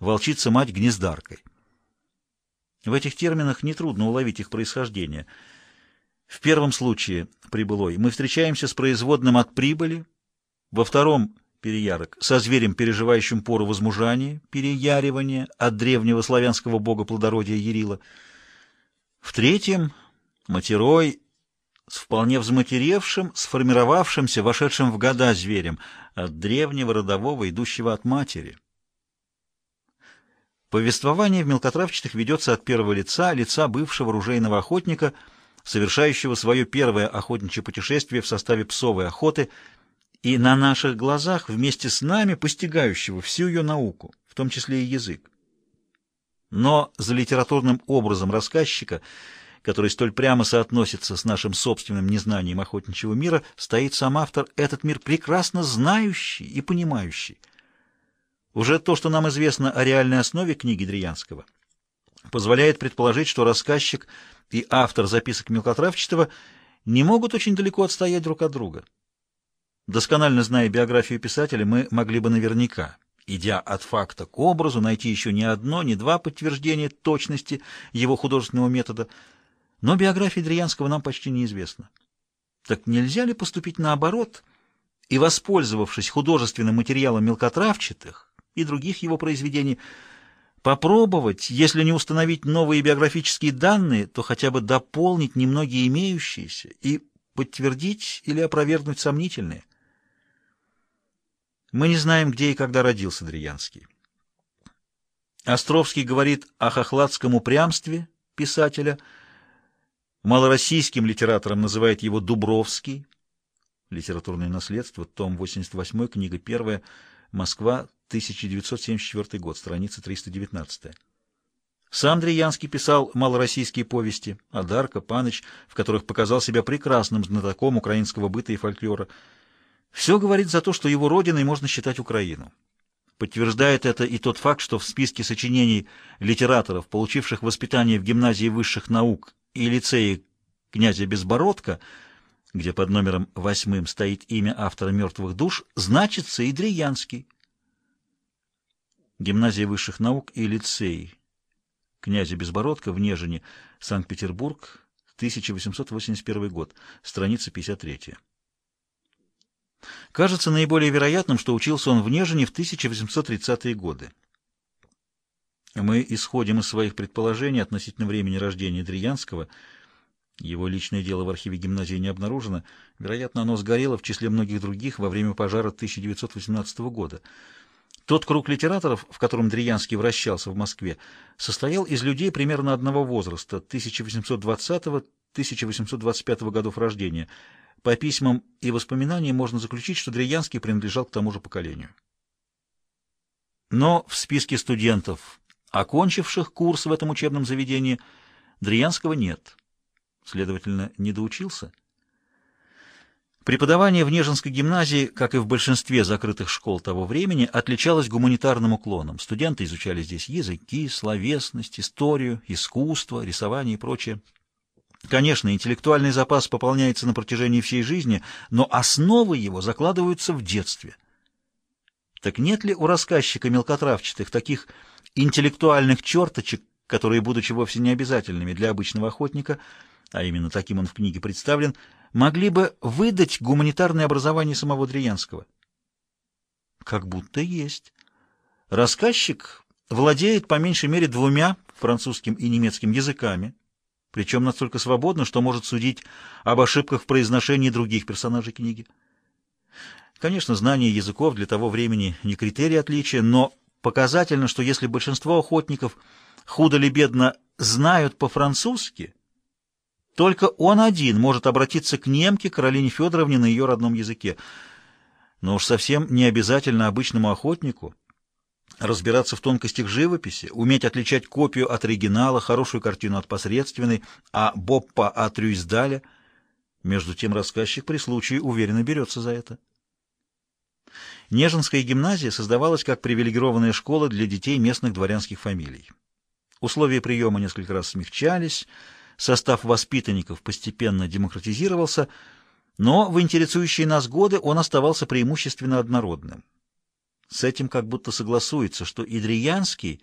волчица-мать гнездаркой. В этих терминах нетрудно уловить их происхождение. В первом случае, прибылой, мы встречаемся с производным от прибыли, во втором — переярок, со зверем, переживающим пору возмужания, переяривания от древнего славянского бога плодородия Ярила. В третьем — матерой, с вполне взматеревшим, сформировавшимся, вошедшим в года зверем, от древнего родового, идущего от матери. Повествование в мелкотравчатых ведется от первого лица, лица бывшего ружейного охотника, совершающего свое первое охотничье путешествие в составе псовой охоты и на наших глазах вместе с нами постигающего всю ее науку, в том числе и язык. Но за литературным образом рассказчика, который столь прямо соотносится с нашим собственным незнанием охотничьего мира, стоит сам автор, этот мир прекрасно знающий и понимающий. Уже то, что нам известно о реальной основе книги Дриянского, позволяет предположить, что рассказчик и автор записок Мелкотравчатого не могут очень далеко отстоять друг от друга. Досконально зная биографию писателя, мы могли бы наверняка, идя от факта к образу, найти еще не одно, не два подтверждения точности его художественного метода, но биография Дриянского нам почти неизвестна. Так нельзя ли поступить наоборот и, воспользовавшись художественным материалом мелкотравчатых, и других его произведений, попробовать, если не установить новые биографические данные, то хотя бы дополнить немногие имеющиеся и подтвердить или опровергнуть сомнительные. Мы не знаем, где и когда родился Дриянский. Островский говорит о хохладском упрямстве писателя, малороссийским литератором называет его Дубровский, литературное наследство, том 88, книга 1, Москва, 1974 год, страница 319. Сам Дриянский писал малороссийские повести «Адарка», «Паныч», в которых показал себя прекрасным знатоком украинского быта и фольклора. Все говорит за то, что его родиной можно считать Украину. Подтверждает это и тот факт, что в списке сочинений литераторов, получивших воспитание в гимназии высших наук и лицее князя Безбородка, где под номером восьмым стоит имя автора «Мертвых душ», значится и Дриянский. Гимназия высших наук и лицей князя Безбородка в Нежине, Санкт-Петербург, 1881 год, страница 53. Кажется наиболее вероятным, что учился он в Нежине в 1830-е годы. Мы исходим из своих предположений относительно времени рождения Дриянского. Его личное дело в архиве гимназии не обнаружено. Вероятно, оно сгорело в числе многих других во время пожара 1918 года. Тот круг литераторов, в котором Дриянский вращался в Москве, состоял из людей примерно одного возраста, 1820-1825 годов рождения. По письмам и воспоминаниям можно заключить, что Дриянский принадлежал к тому же поколению. Но в списке студентов, окончивших курс в этом учебном заведении, Дриянского нет. Следовательно, не доучился. Преподавание в Нежинской гимназии, как и в большинстве закрытых школ того времени, отличалось гуманитарным уклоном. Студенты изучали здесь языки, словесность, историю, искусство, рисование и прочее. Конечно, интеллектуальный запас пополняется на протяжении всей жизни, но основы его закладываются в детстве. Так нет ли у рассказчика мелкотравчатых таких интеллектуальных черточек, которые, будучи вовсе не обязательными для обычного охотника, а именно таким он в книге представлен, могли бы выдать гуманитарное образование самого Дриянского. Как будто есть. Рассказчик владеет по меньшей мере двумя французским и немецким языками, причем настолько свободно, что может судить об ошибках в произношении других персонажей книги. Конечно, знание языков для того времени не критерий отличия, но показательно, что если большинство охотников худо ли бедно знают по-французски, только он один может обратиться к немке Каролине Федоровне на ее родном языке. Но уж совсем не обязательно обычному охотнику разбираться в тонкостях живописи, уметь отличать копию от оригинала, хорошую картину от посредственной, а Боппа от Рюйсдаля. Между тем рассказчик при случае уверенно берется за это. Нежинская гимназия создавалась как привилегированная школа для детей местных дворянских фамилий. Условия приема несколько раз смягчались, состав воспитанников постепенно демократизировался, но в интересующие нас годы он оставался преимущественно однородным. С этим как будто согласуется, что Идриянский